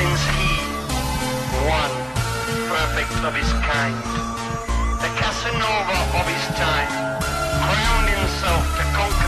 since he, one, perfect of his kind, the Casanova of his time, crowned himself the conqueror.